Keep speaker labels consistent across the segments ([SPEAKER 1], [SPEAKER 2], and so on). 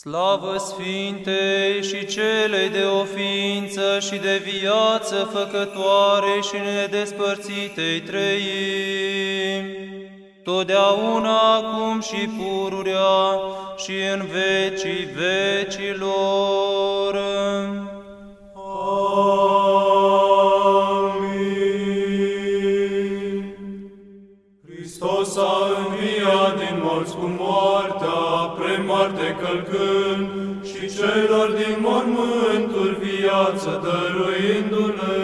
[SPEAKER 1] Slavă Sfintei și celei de oființă și de viață făcătoare și nedespărțitei trăim, totdeauna acum și pururea și în vecii vecilor.
[SPEAKER 2] Hristos a înviat din morți cu moartea, pre-moarte călcând, și celor din mormânturi viață dăruindu-le.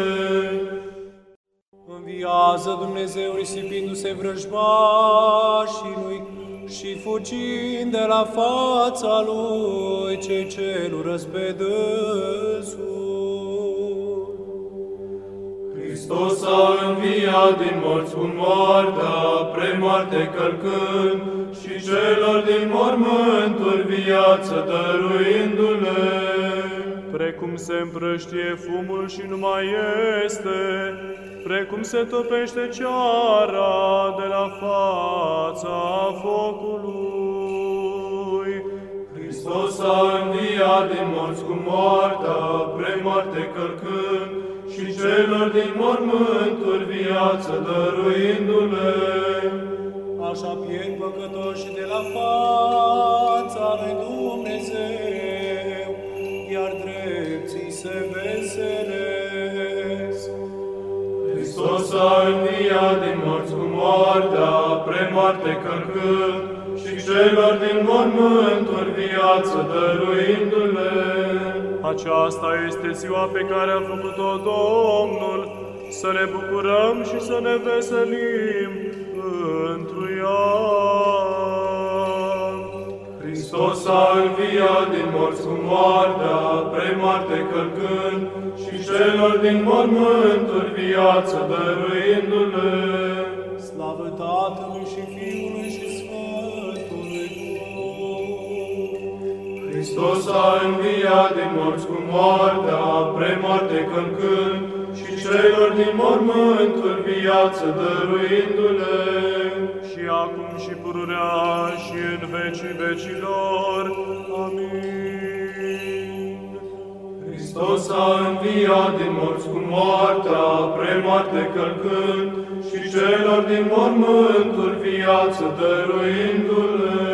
[SPEAKER 3] Înviază Dumnezeu risipindu-se vrăjmașii lui și fugind de la fața lui cei ce nu răzbedânsul.
[SPEAKER 2] Hristos a înviat din morți cu moartea, pre-moarte călcând, și celor din mormânturi viață dăruindu-le.
[SPEAKER 4] Precum se împrăștie fumul și nu mai este, precum se topește ceara de la fața focului.
[SPEAKER 2] Hristos a înviat din morți cu moartea, pre-moarte călcând, și celor din mormânturi viață dăruindu-le.
[SPEAKER 3] Așa pierd păcătoși de la fața lui Dumnezeu, iar drepții se veselesc.
[SPEAKER 2] Hristos a înviat din morți cu moartea, pre-moarte călcând, și celor din mormânturi viață dăruindu-le.
[SPEAKER 4] Aceasta este ziua pe care a făcut-o Domnul, să ne bucurăm și să ne veselim întru ea.
[SPEAKER 2] Hristos a înviat din morți cu moartea, pre-moarte călcând, și celor din mormânturi viață dăruindu-le.
[SPEAKER 3] Slavă Tatălui și Fiului și
[SPEAKER 2] Hristos a înviat din morți cu moartea, pre-moarte călcând, și celor din mormânturi viață dăruindu-le.
[SPEAKER 4] Și acum și pururea și în vecii vecilor. Amin.
[SPEAKER 2] Hristos a înviat din morți cu moartea, pre-moarte călcând, și celor din mormânturi viață dăruindu-le.